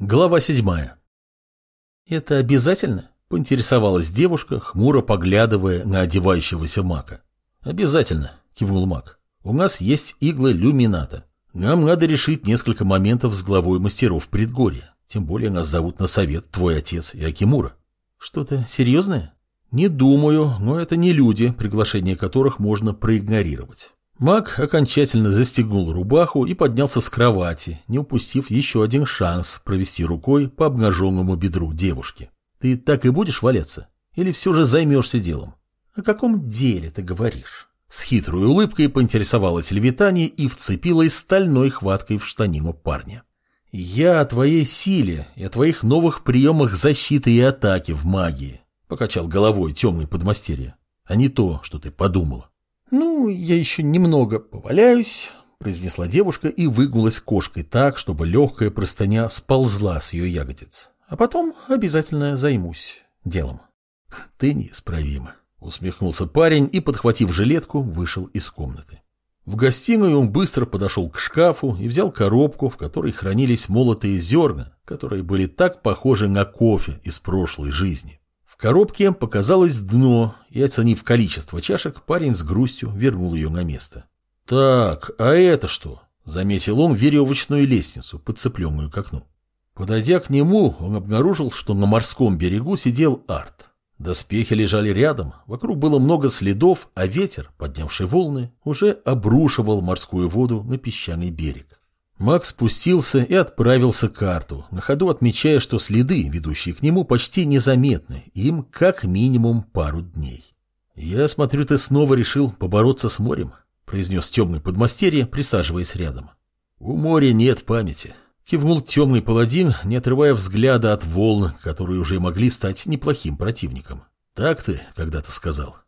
Глава седьмая. «Это обязательно?» – поинтересовалась девушка, хмуро поглядывая на одевающегося мака. «Обязательно», – кивнул мак. «У нас есть иглы люмината. Нам надо решить несколько моментов с главой мастеров предгорья. Тем более нас зовут на совет твой отец и Акимура». «Что-то серьезное?» «Не думаю, но это не люди, приглашение которых можно проигнорировать». Маг окончательно застегнул рубаху и поднялся с кровати, не упустив еще один шанс провести рукой по обнаженному бедру девушки. «Ты так и будешь валяться? Или все же займешься делом?» «О каком деле ты говоришь?» С хитрой улыбкой поинтересовалась Левитания и вцепилась стальной хваткой в штанину парня. «Я о твоей силе и о твоих новых приемах защиты и атаки в магии», покачал головой темный подмастерье, а не то, что ты подумала. «Ну, я еще немного поваляюсь», — произнесла девушка и выгнулась кошкой так, чтобы легкая простыня сползла с ее ягодиц. «А потом обязательно займусь делом». «Ты неисправима», — усмехнулся парень и, подхватив жилетку, вышел из комнаты. В гостиную он быстро подошел к шкафу и взял коробку, в которой хранились молотые зерна, которые были так похожи на кофе из прошлой жизни коробке показалось дно, и, оценив количество чашек, парень с грустью вернул ее на место. «Так, а это что?» — заметил он веревочную лестницу, подцепленную к окну. Подойдя к нему, он обнаружил, что на морском берегу сидел Арт. Доспехи лежали рядом, вокруг было много следов, а ветер, поднявший волны, уже обрушивал морскую воду на песчаный берег. Макс спустился и отправился к карту, на ходу отмечая, что следы, ведущие к нему, почти незаметны, им как минимум пару дней. «Я смотрю, ты снова решил побороться с морем», — произнес темный подмастерье, присаживаясь рядом. «У моря нет памяти», — кивнул темный паладин, не отрывая взгляда от волн, которые уже могли стать неплохим противником. «Так ты когда-то сказал?»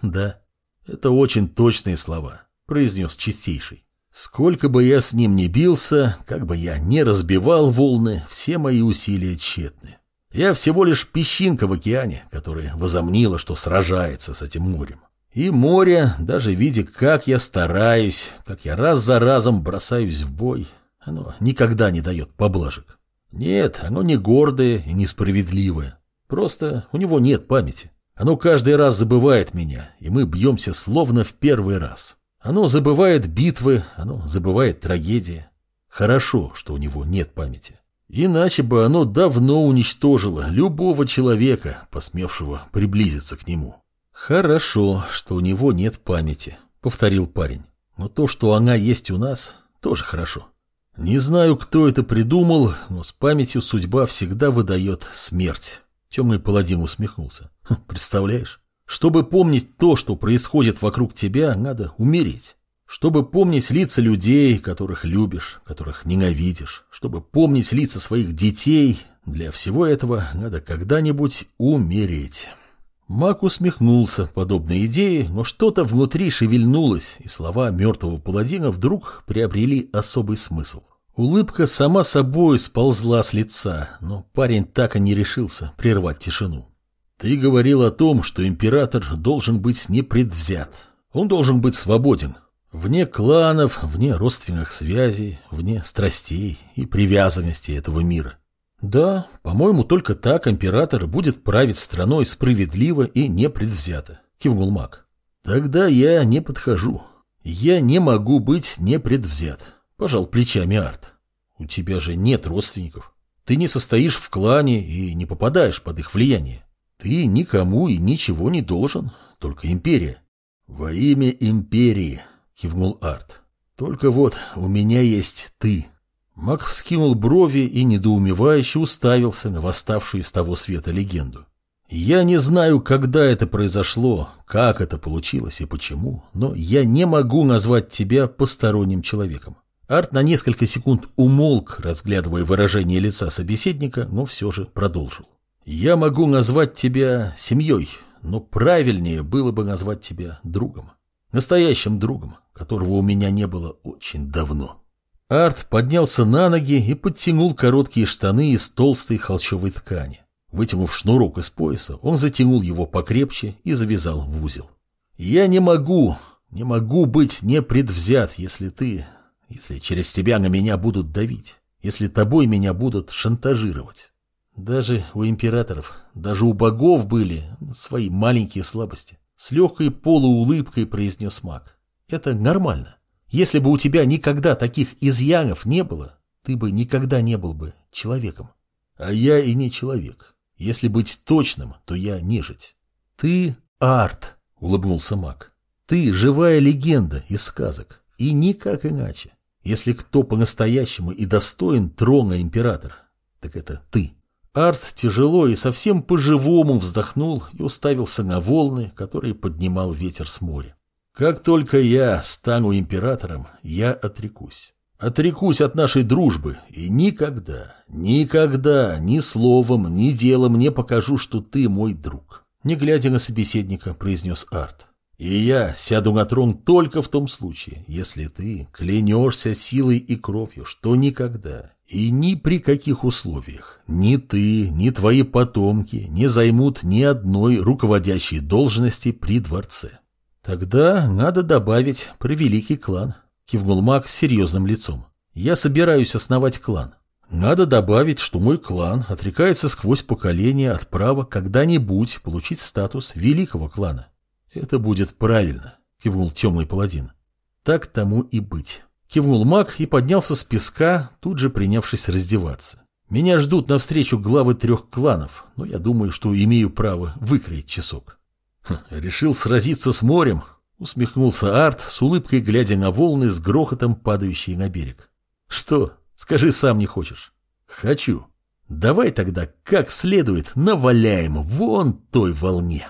«Да». «Это очень точные слова», — произнес чистейший. Сколько бы я с ним ни бился, как бы я не разбивал волны, все мои усилия тщетны. Я всего лишь песчинка в океане, которая возомнила, что сражается с этим морем. И море, даже видя, как я стараюсь, как я раз за разом бросаюсь в бой, оно никогда не дает поблажек. Нет, оно не гордое и несправедливое. Просто у него нет памяти. Оно каждый раз забывает меня, и мы бьемся словно в первый раз. Оно забывает битвы, оно забывает трагедии. Хорошо, что у него нет памяти. Иначе бы оно давно уничтожило любого человека, посмевшего приблизиться к нему. Хорошо, что у него нет памяти, повторил парень. Но то, что она есть у нас, тоже хорошо. Не знаю, кто это придумал, но с памятью судьба всегда выдает смерть. Темный паладин усмехнулся. Хм, представляешь? Чтобы помнить то, что происходит вокруг тебя, надо умереть. Чтобы помнить лица людей, которых любишь, которых ненавидишь, чтобы помнить лица своих детей, для всего этого надо когда-нибудь умереть. Мак усмехнулся подобной идее, но что-то внутри шевельнулось, и слова мертвого паладина вдруг приобрели особый смысл. Улыбка сама собой сползла с лица, но парень так и не решился прервать тишину. Ты говорил о том, что император должен быть непредвзят. Он должен быть свободен. Вне кланов, вне родственных связей, вне страстей и привязанности этого мира. Да, по-моему, только так император будет править страной справедливо и непредвзято, кивнул маг. Тогда я не подхожу. Я не могу быть непредвзят, пожал плечами Арт. У тебя же нет родственников. Ты не состоишь в клане и не попадаешь под их влияние. Ты никому и ничего не должен, только империя. Во имя империи, кивнул Арт. Только вот у меня есть ты. Мак вскинул брови и недоумевающе уставился на восставшую из того света легенду. Я не знаю, когда это произошло, как это получилось и почему, но я не могу назвать тебя посторонним человеком. Арт на несколько секунд умолк, разглядывая выражение лица собеседника, но все же продолжил. Я могу назвать тебя семьей, но правильнее было бы назвать тебя другом. Настоящим другом, которого у меня не было очень давно. Арт поднялся на ноги и подтянул короткие штаны из толстой холщовой ткани. Вытянув шнурок из пояса, он затянул его покрепче и завязал в узел. «Я не могу, не могу быть непредвзят, если ты, если через тебя на меня будут давить. если тобой меня будут шантажировать. Даже у императоров, даже у богов были свои маленькие слабости. С легкой полуулыбкой произнес маг. Это нормально. Если бы у тебя никогда таких изъянов не было, ты бы никогда не был бы человеком. А я и не человек. Если быть точным, то я нежить. Ты арт, улыбнулся маг. Ты живая легенда из сказок. И никак иначе. Если кто по-настоящему и достоин трона императора, так это ты. Арт тяжело и совсем по-живому вздохнул и уставился на волны, которые поднимал ветер с моря. Как только я стану императором, я отрекусь. Отрекусь от нашей дружбы и никогда, никогда, ни словом, ни делом не покажу, что ты мой друг. Не глядя на собеседника, произнес Арт. И я сяду на трон только в том случае, если ты клянешься силой и кровью, что никогда и ни при каких условиях ни ты, ни твои потомки не займут ни одной руководящей должности при дворце. Тогда надо добавить про великий клан, кивнул маг с серьезным лицом. Я собираюсь основать клан. Надо добавить, что мой клан отрекается сквозь поколения от права когда-нибудь получить статус великого клана. Это будет правильно, кивнул темный паладин. Так тому и быть. Кивнул маг и поднялся с песка, тут же принявшись раздеваться. Меня ждут навстречу главы трех кланов, но я думаю, что имею право выкроить часок. Хм, решил сразиться с морем, усмехнулся Арт, с улыбкой глядя на волны с грохотом, падающие на берег. Что, скажи сам не хочешь? Хочу. Давай тогда как следует наваляем вон той волне.